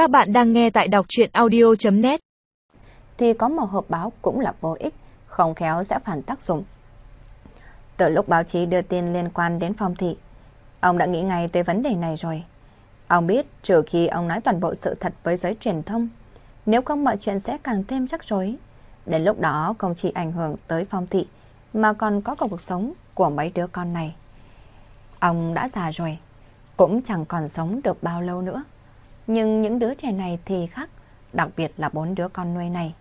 Các bạn đang nghe tại đọc chuyện audio.net Thì có một hộp báo cũng là vô ích, không khéo sẽ phản tác dụng. Từ lúc báo chí đưa tin liên quan đến phong thị, ông đã nghĩ ngay tới vấn đề này rồi. Ông biết trừ khi ông nói toàn bộ sự thật với giới truyền thông, nếu không mọi chuyện sẽ càng thêm rắc rối. Đến lúc đó không chỉ ảnh hưởng tới phong thị, mà còn có cuộc sống của mấy đứa con này. Ông đã già rồi, cũng chẳng còn sống được bao lâu nữa. Nhưng những đứa trẻ này thì khác, đặc biệt là bốn đứa con nuôi này.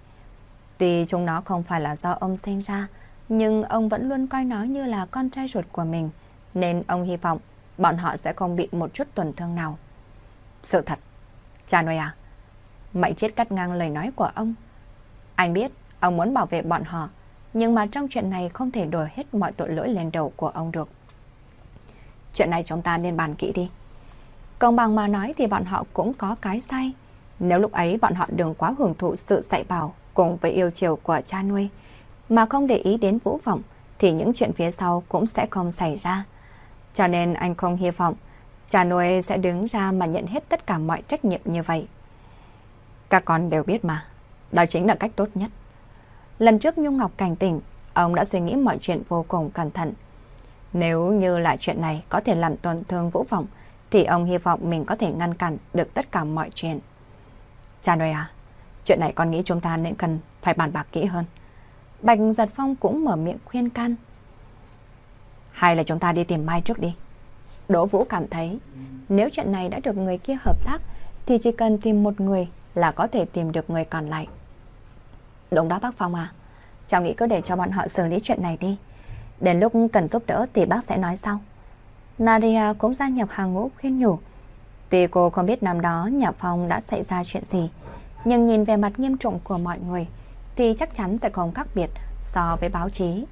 Tuy chúng nó không phải là do ông sinh ra, nhưng ông vẫn luôn coi nó như là con trai ruột của mình, nên ông hy vọng bọn họ sẽ không bị một chút tổn thương nào. Sự thật, cha nuôi à, Mạnh chết cắt ngang lời nói của ông. Anh biết ông muốn bảo vệ bọn họ, nhưng mà trong chuyện này không thể đổ hết mọi tội lỗi lên đầu của ông được. Chuyện này chúng ta nên bàn kỹ đi. Công bằng mà nói thì bọn họ cũng có cái sai. Nếu lúc ấy bọn họ đừng quá hưởng thụ sự dạy bảo cùng với yêu chiều của cha nuôi, mà không để ý đến vũ vọng, thì những chuyện phía sau cũng sẽ không xảy ra. Cho nên anh không hy vọng cha nuôi sẽ đứng ra mà nhận hết tất cả mọi trách nhiệm như vậy. Các con đều biết mà, đó chính là cách tốt nhất. Lần trước Nhung Ngọc cảnh tỉnh, ông đã suy nghĩ mọi chuyện vô cùng cẩn thận. Nếu như là chuyện này có thể làm tổn thương Vũ Vọng, thì ông hy vọng mình có thể ngăn cản được tất cả mọi chuyện. Cha nuôi à, chuyện này con nghĩ chúng ta nên cần phải bàn bạc kỹ hơn. Bạch Giật Phong cũng mở miệng khuyên can. Hay là chúng ta đi tìm Mai trước đi. Đỗ Vũ cảm thấy nếu chuyện này đã được người kia hợp tác thì chỉ cần tìm một người là có thể tìm được người còn lại. Đúng đó bác Phong à, cháu nghĩ cứ để cho bọn họ xử lý chuyện này đi. Đến lúc cần giúp đỡ thì bác sẽ nói sau. Nadia cũng gia nhập hàng ngũ khuyên nhủ. Tuy cô không biết năm đó nhà phòng đã xảy ra chuyện gì, nhưng nhìn về mặt nghiêm trọng của mọi người thì chắc chắn sẽ không khác biệt so với báo chí.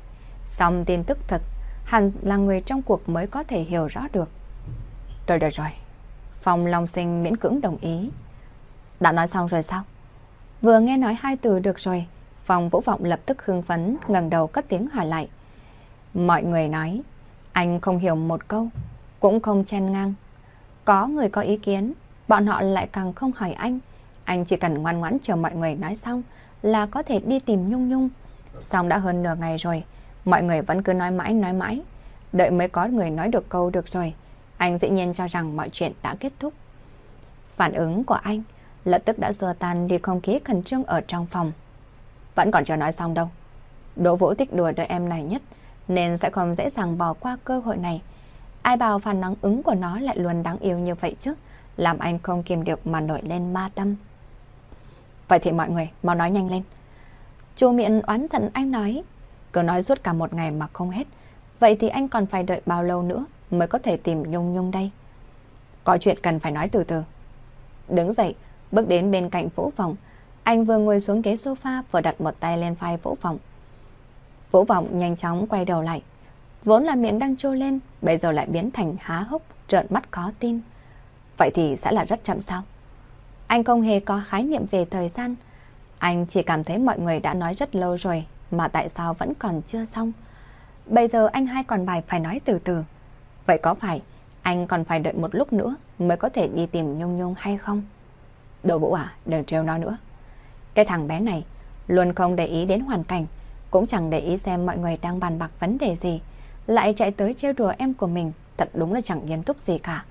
Xong tin tức thật, hẳn là người trong cuộc mới có thể hiểu rõ được. Tôi được rồi. Phòng Long Sinh miễn cưỡng đồng ý. Đã nói xong rồi sao? Vừa nghe nói hai từ được rồi, Phòng Vũ Vọng lập tức hưng phấn, ngẩng đầu cất tiếng hỏi lại. Mọi người nói, anh không hiểu một câu, cũng không chen ngang. Có người có ý kiến, bọn họ lại càng không hỏi anh. Anh chỉ cần ngoan ngoãn chờ mọi người nói xong là có thể đi tìm Nhung Nhung. Xong đã hơn nửa ngày rồi, mọi người vẫn cứ nói mãi nói mãi. Đợi mới có người nói được câu được rồi, anh dĩ nhiên cho rằng mọi chuyện đã kết thúc. Phản ứng của anh lập tức đã xua tan đi không khí khẩn trương ở trong phòng. Vẫn còn chưa nói xong đâu. Đỗ Vũ thích đùa đứa em này nhất, nên sẽ không dễ dàng bỏ qua cơ hội này. Ai bảo phản ứng ứng của nó lại luôn đáng yêu như vậy chứ, làm anh không kìm được mà nổi lên ma tâm. Vậy thì mọi người, mau nói nhanh lên. Chu miệng oán giận anh nói, cứ nói suốt cả một ngày mà không hết. Vậy thì anh còn phải đợi bao lâu nữa mới có thể tìm Nhung Nhung đây? Có chuyện cần phải nói từ từ. Đứng dậy, bước đến bên cạnh Vũ phòng, anh vừa ngồi xuống ghế sofa vừa đặt một tay lên vai Vũ phòng. Vũ Vọng nhanh chóng quay đầu lại. Vốn là miệng đang trôi lên, bây giờ lại biến thành há hốc, trợn mắt khó tin. Vậy thì sẽ là rất chậm sao? Anh không hề có khái niệm về thời gian. Anh chỉ cảm thấy mọi người đã nói rất lâu rồi, mà tại sao vẫn còn chưa xong? Bây giờ anh hai còn bài phải nói từ từ. Vậy có phải anh còn phải đợi một lúc nữa mới có thể đi tìm Nhung Nhung hay không? Đồ Vũ à, đừng trêu nó nữa. Cái thằng bé này luôn không để ý đến hoàn cảnh, cũng chẳng để ý xem mọi người đang bàn bạc vấn đề gì, lại chạy tới trêu đùa em của mình, thật đúng là chẳng nghiêm túc gì cả.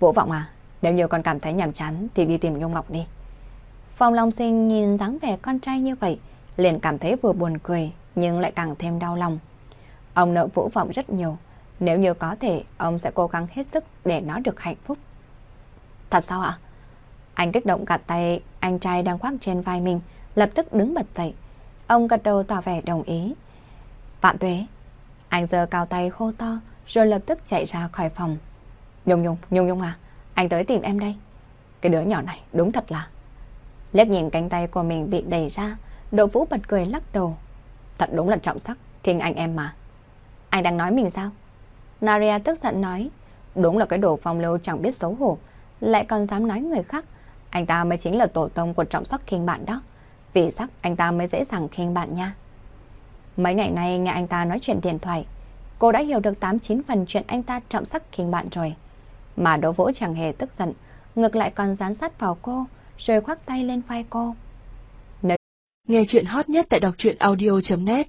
Vũ Vọng à, nếu như con cảm thấy nhàm chán thì đi tìm Nhung Ngọc đi. Phong Long Sinh nhìn dáng vẻ con trai như vậy, liền cảm thấy vừa buồn cười nhưng lại càng thêm đau lòng. Ông nợ Vũ Vọng rất nhiều, nếu như có thể, ông sẽ cố gắng hết sức để nó được hạnh phúc. Thật sao ạ? Anh kích động gạt tay anh trai đang khoác trên vai mình, lập tức đứng bật dậy. Ông gật đầu tỏ vẻ đồng ý. Vạn tuế. Anh giơ cao tay khô to, rồi lập tức chạy ra khỏi phòng. Nhung Nhung, Nhung Nhung à, anh tới tìm em đây. Cái đứa nhỏ này đúng thật là... Liếc nhìn cánh tay của mình bị đẩy ra, Đỗ Vũ bật cười lắc đầu. Thật đúng là trọng sắc, thiên anh em mà. Anh đang nói mình sao? Naria tức giận nói. Đúng là cái đồ phong lưu chẳng biết xấu hổ, lại còn dám nói người khác. Anh ta mới chính là tổ tông của trọng sắc khinh bạn đó. Vì sắc anh ta mới dễ dàng khinh bạn nha. Mấy ngày nay nghe anh ta nói chuyện điện thoại, cô đã hiểu được 89 phần chuyện anh ta trọng sắc khinh bạn rồi. Mà Đỗ Vũ chẳng hề tức giận, ngược lại còn dán sát vào cô, rồi khoác tay lên vai cô. Nghe chuyện hot nhất tại đọc truyện audio.net